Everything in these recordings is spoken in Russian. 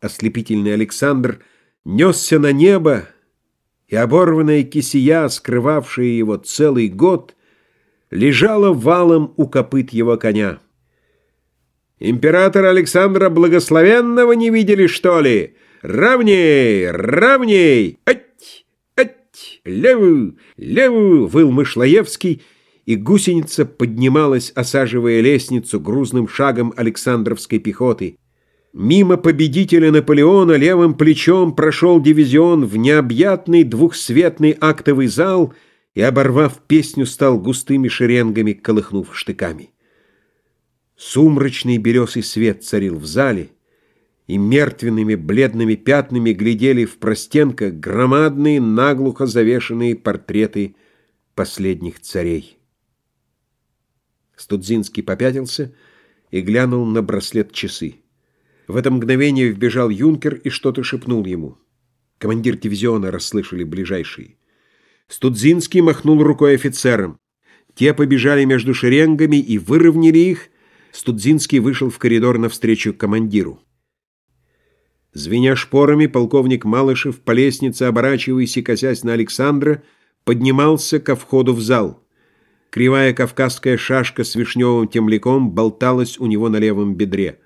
Ослепительный Александр несся на небо, и оборванная кисия, скрывавшая его целый год, лежала валом у копыт его коня. «Императора Александра Благословенного не видели, что ли? Равней! Равней! Ать! Ать! Левую! Левую!» — выл Мышлоевский, и гусеница поднималась, осаживая лестницу грузным шагом Александровской пехоты. Мимо победителя Наполеона левым плечом прошел дивизион в необъятный двухсветный актовый зал и, оборвав песню, стал густыми шеренгами, колыхнув штыками. Сумрачный березый свет царил в зале, и мертвенными бледными пятнами глядели в простенках громадные, наглухо завешенные портреты последних царей. Студзинский попятился и глянул на браслет часы. В это мгновение вбежал юнкер и что-то шепнул ему. Командир дивизиона расслышали ближайшие. Студзинский махнул рукой офицерам. Те побежали между шеренгами и выровняли их. Студзинский вышел в коридор навстречу командиру. Звеня шпорами, полковник Малышев по лестнице, оборачиваясь и косясь на Александра, поднимался ко входу в зал. Кривая кавказская шашка с вишневым темляком болталась у него на левом бедре.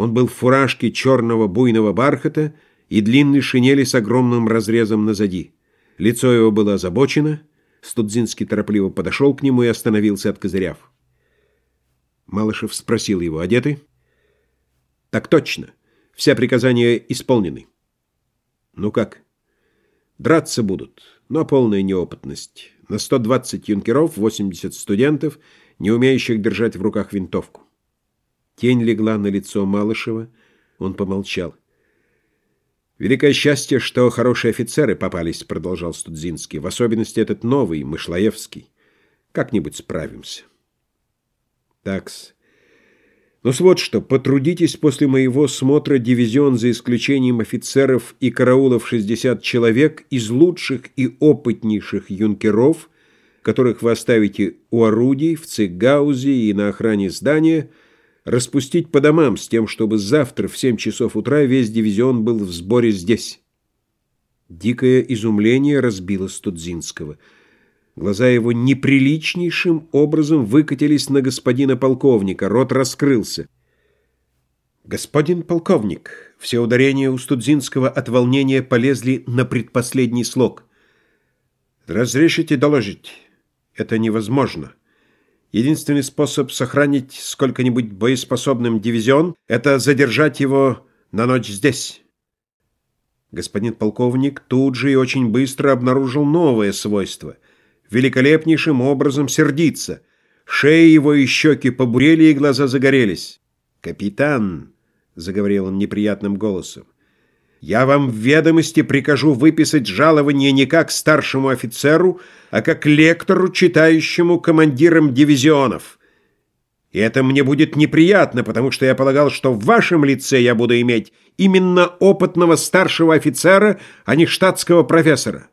Он был в фуражке черного буйного бархата и длинной шинели с огромным разрезом назади. Лицо его было озабочено. Студзинский торопливо подошел к нему и остановился, откозыряв. Малышев спросил его, одеты? Так точно. Все приказания исполнены. Ну как? Драться будут, но полная неопытность. На 120 юнкеров, 80 студентов, не умеющих держать в руках винтовку. Тень легла на лицо Малышева. Он помолчал. «Великое счастье, что хорошие офицеры попались», — продолжал Студзинский. «В особенности этот новый, Мышлоевский. Как-нибудь справимся». «Такс. Ну вот что, потрудитесь после моего смотра дивизион за исключением офицеров и караулов 60 человек из лучших и опытнейших юнкеров, которых вы оставите у орудий, в цигаузе и на охране здания, — распустить по домам с тем, чтобы завтра в семь часов утра весь дивизион был в сборе здесь. Дикое изумление разбило Студзинского. Глаза его неприличнейшим образом выкатились на господина полковника, рот раскрылся. «Господин полковник!» Все ударения у Студзинского от волнения полезли на предпоследний слог. «Разрешите доложить? Это невозможно». Единственный способ сохранить сколько-нибудь боеспособным дивизион — это задержать его на ночь здесь. Господин полковник тут же и очень быстро обнаружил новое свойство. Великолепнейшим образом сердиться. Шея его и щеки побурели, и глаза загорелись. «Капитан», — заговорил он неприятным голосом, — я вам в ведомости прикажу выписать жалование не как старшему офицеру, а как лектору, читающему командирам дивизионов. И это мне будет неприятно, потому что я полагал, что в вашем лице я буду иметь именно опытного старшего офицера, а не штатского профессора.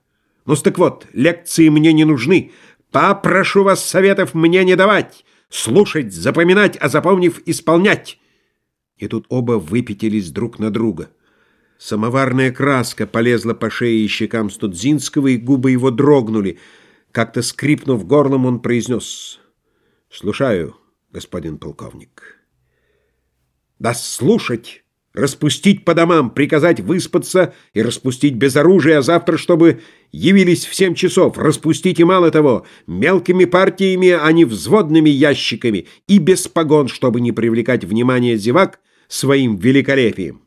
Ну, так вот, лекции мне не нужны. Попрошу вас советов мне не давать. Слушать, запоминать, а запомнив, исполнять. И тут оба выпятились друг на друга. Самоварная краска полезла по шее и щекам Студзинского, и губы его дрогнули. Как-то скрипнув горлом, он произнес «Слушаю, господин полковник». «Да слушать!» распустить по домам, приказать выспаться и распустить без оружия, а завтра, чтобы явились в семь часов, распустить и мало того, мелкими партиями, а не взводными ящиками, и без погон, чтобы не привлекать внимание зевак своим великолепием.